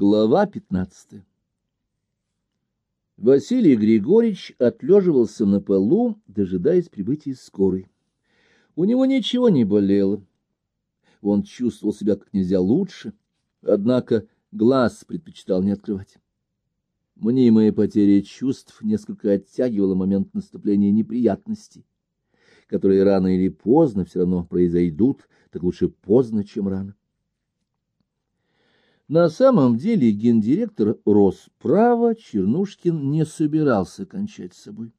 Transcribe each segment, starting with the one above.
Глава пятнадцатая Василий Григорьевич отлеживался на полу, дожидаясь прибытия скорой. У него ничего не болело. Он чувствовал себя как нельзя лучше, однако глаз предпочитал не открывать. Мнимая потеря чувств несколько оттягивала момент наступления неприятностей, которые рано или поздно все равно произойдут, так лучше поздно, чем рано. На самом деле гендиректор Росправа Чернушкин не собирался кончать с собой.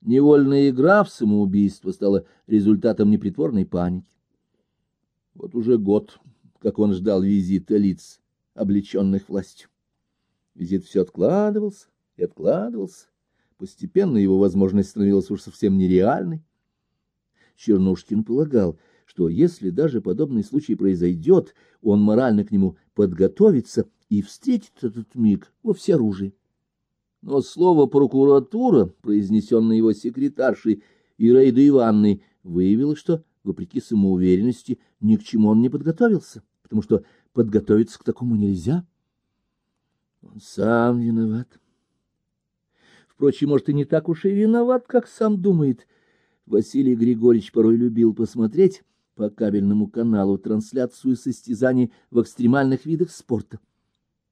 Невольная игра в самоубийство стала результатом непритворной паники. Вот уже год, как он ждал визита лиц, облеченных властью. Визит все откладывался и откладывался. Постепенно его возможность становилась уж совсем нереальной. Чернушкин полагал, что если даже подобный случай произойдет, он морально к нему подготовится и встретит этот миг во всеоружии. Но слово «прокуратура», произнесенное его секретаршей Ираидой Ивановной, выявило, что, вопреки самоуверенности, ни к чему он не подготовился, потому что подготовиться к такому нельзя. Он сам виноват. Впрочем, может, и не так уж и виноват, как сам думает. Василий Григорьевич порой любил посмотреть по кабельному каналу трансляцию состязаний в экстремальных видах спорта.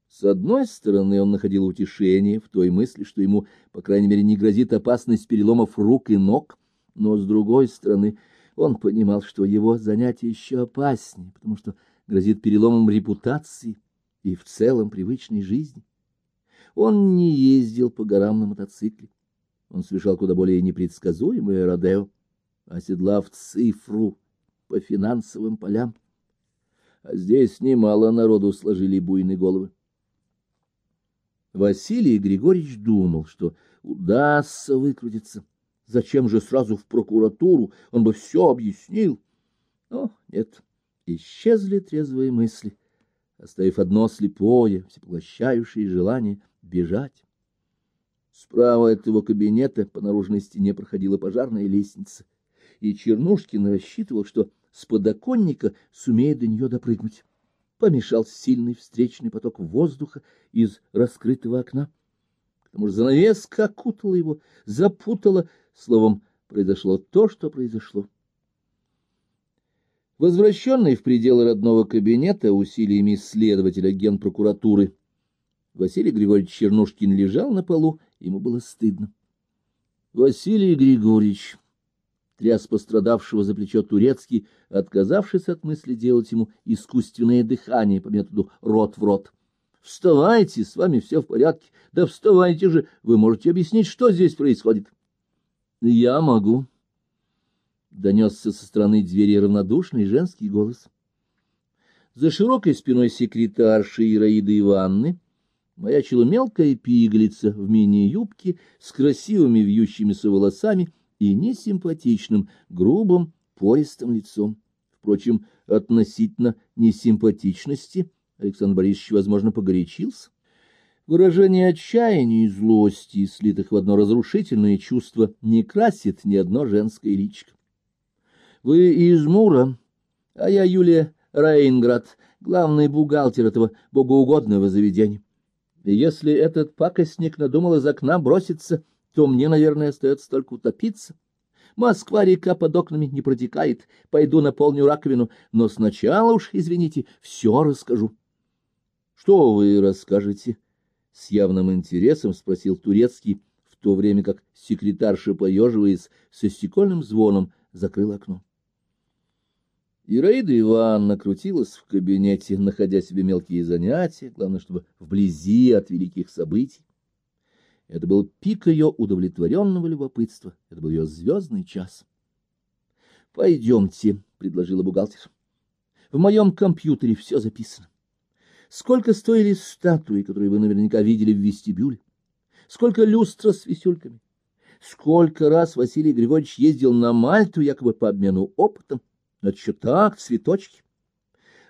С одной стороны, он находил утешение в той мысли, что ему, по крайней мере, не грозит опасность переломов рук и ног, но с другой стороны, он понимал, что его занятие еще опаснее, потому что грозит переломом репутации и в целом привычной жизни. Он не ездил по горам на мотоцикле. Он совершал куда более непредсказуемое родео, оседлав цифру по финансовым полям. А здесь немало народу сложили буйные головы. Василий Григорьевич думал, что удастся выкрутиться. Зачем же сразу в прокуратуру? Он бы все объяснил. Но нет, исчезли трезвые мысли, оставив одно слепое, всепоглощающее желание бежать. Справа от его кабинета по наружной стене проходила пожарная лестница и Чернушкин рассчитывал, что с подоконника сумеет до нее допрыгнуть. Помешал сильный встречный поток воздуха из раскрытого окна. К тому же занавеска окутала его, запутала. Словом, произошло то, что произошло. Возвращенный в пределы родного кабинета усилиями следователя генпрокуратуры, Василий Григорьевич Чернушкин лежал на полу, ему было стыдно. — Василий Григорьевич, тряс пострадавшего за плечо турецкий, отказавшись от мысли делать ему искусственное дыхание по методу рот в рот. Вставайте, с вами все в порядке. Да вставайте же, вы можете объяснить, что здесь происходит. Я могу. Донесся со стороны двери равнодушный женский голос. За широкой спиной секретарши Ираиды Ивановны маячила мелкая пигалица в мини-юбке с красивыми вьющимися волосами и несимпатичным, грубым, пористым лицом. Впрочем, относительно несимпатичности Александр Борисович, возможно, погорячился. Выражение отчаяния и злости, слитых в одно разрушительное чувство, не красит ни одно женское личико. Вы из Мура, а я Юлия Рейнград, главный бухгалтер этого богоугодного заведения. И если этот пакостник надумал из окна броситься то мне, наверное, остается только утопиться. Москва-река под окнами не протекает, пойду наполню раковину, но сначала уж, извините, все расскажу. — Что вы расскажете? — с явным интересом спросил Турецкий, в то время как секретарша, поеживаясь, со стекольным звоном закрыл окно. Ираида Ивановна крутилась в кабинете, находя себе мелкие занятия, главное, чтобы вблизи от великих событий. Это был пик ее удовлетворенного любопытства, это был ее звездный час. — Пойдемте, — предложила бухгалтер. — В моем компьютере все записано. Сколько стоили статуи, которые вы наверняка видели в вестибюле? Сколько люстра с висюльками? Сколько раз Василий Григорьевич ездил на Мальту якобы по обмену опытом? Так, цветочки.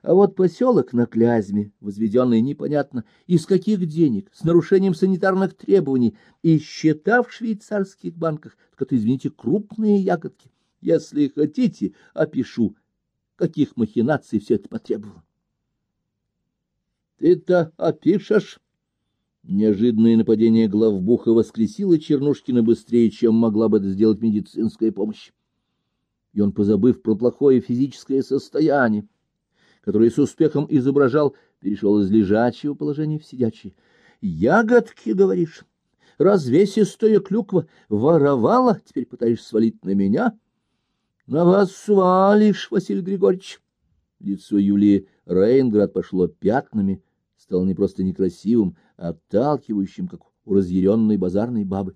А вот поселок на Клязьме, возведенный непонятно из каких денег, с нарушением санитарных требований и счета в швейцарских банках, это, извините, крупные ягодки. Если хотите, опишу, каких махинаций все это потребовало. — Ты-то опишешь? Неожиданное нападение главбуха воскресило Чернушкина быстрее, чем могла бы это сделать медицинская помощь. И он, позабыв про плохое физическое состояние, которое с успехом изображал, перешел из лежачего положения в сидячее. — Ягодки, говоришь? Развесистая клюква воровала, теперь пытаешься свалить на меня? — На вас свалишь, Василий Григорьевич. Лицо Юлии Рейнград пошло пятнами, стало не просто некрасивым, а отталкивающим, как у разъяренной базарной бабы.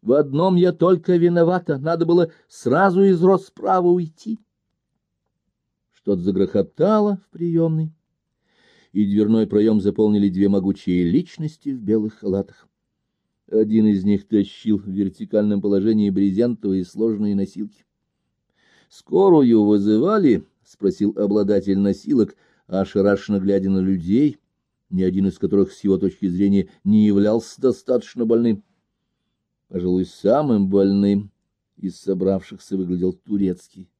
В одном я только виновата, надо было сразу из Росправа уйти. Что-то загрохотало в приемной, и дверной проем заполнили две могучие личности в белых халатах. Один из них тащил в вертикальном положении брезентовые сложные носилки. «Скорую вызывали?» — спросил обладатель носилок, ошарашенно глядя на людей, ни один из которых с его точки зрения не являлся достаточно больным. Пожалуй, самым больным из собравшихся выглядел турецкий,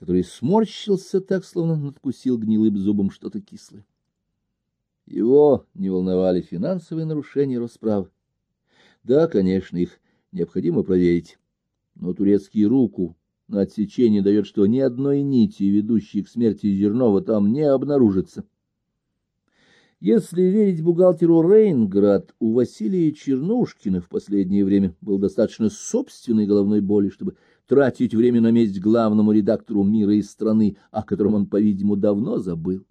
который сморщился так, словно надкусил гнилым зубом что-то кислое. Его не волновали финансовые нарушения расправы. Да, конечно, их необходимо проверить, но турецкий руку на отсечение дает, что ни одной нити, ведущей к смерти Зернова, там не обнаружится. Если верить бухгалтеру Рейнград, у Василия Чернушкина в последнее время было достаточно собственной головной боли, чтобы тратить время на месть главному редактору мира и страны, о котором он, по-видимому, давно забыл.